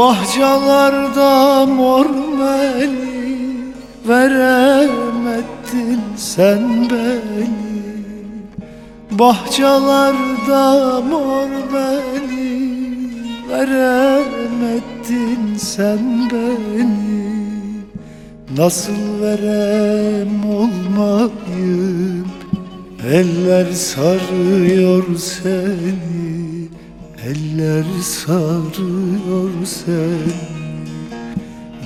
Bahçalarda mor meli Veremedin sen beni. Bahçalarda mor meli Veremedin sen beni. Nasıl verem olmayım Eller sarıyor seni Eller sarıyor seni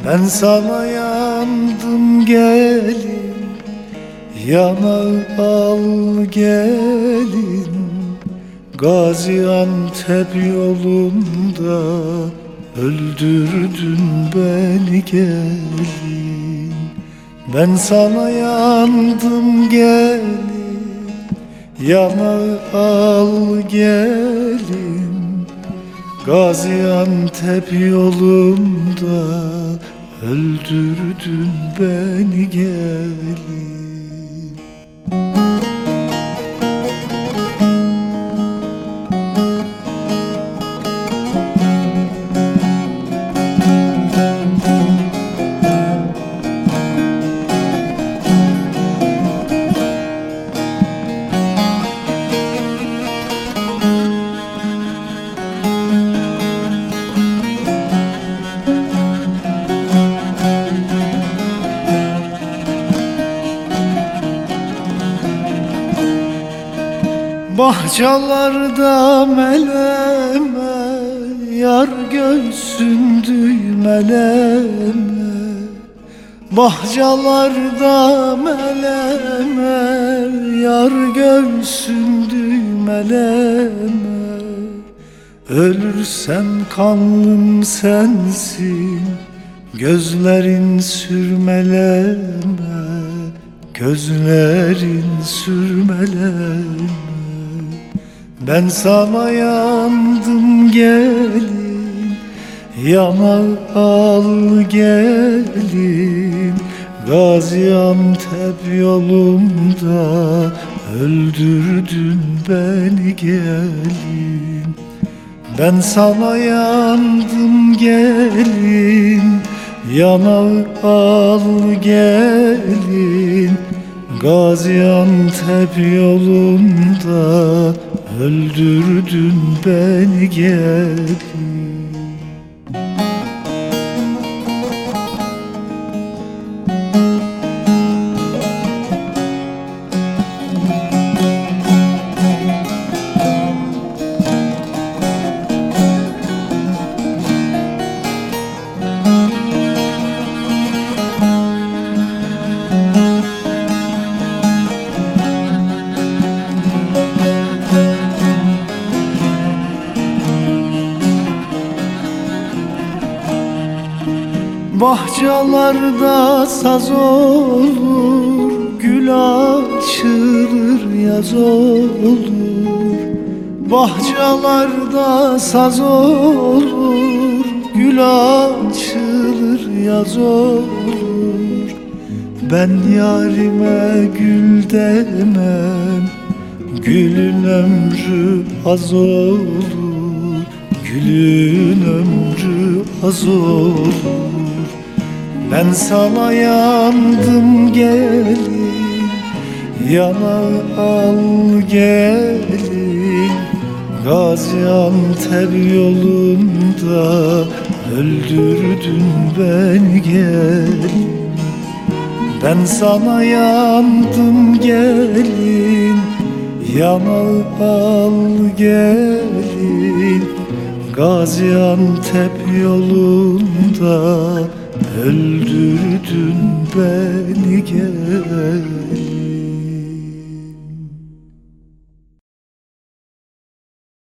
Ben sana yandım gelin Yana al gelin. Gaziantep yolunda Öldürdün beni gelin. Ben sana yandım gelin Yana al gelin Gaziantep yolunda Öldürdün beni gelin Bahçalarda meleme Yar göğsün düğmeleme Bahçalarda meleme Yar göğsün düğmeleme Ölürsem kanlım sensin Gözlerin sürmeleme. Gözlerin sürmeleme ben sana yandım gelin. Yana al gelin. Gaziantep yolunda Öldürdün beni gelin. Ben sana yandım gelin. Yana al gelin Gaziantep yolunda Öldürdün beni gelin Bahçalarda saz olur Gül açılır yaz olur. Bahçalarda saz olur Gül açılır yaz olur. Ben yarime gül demem Gülün ömrü az olur. Gülün ömrü az olur ben sana yandım gelin. Yana al gelin. Gaziantep yolunda Öldürdün beni gelin. Ben sana yandım gelin. Yana al gelin. Gaziantep yolunda Öldürdün beni gelin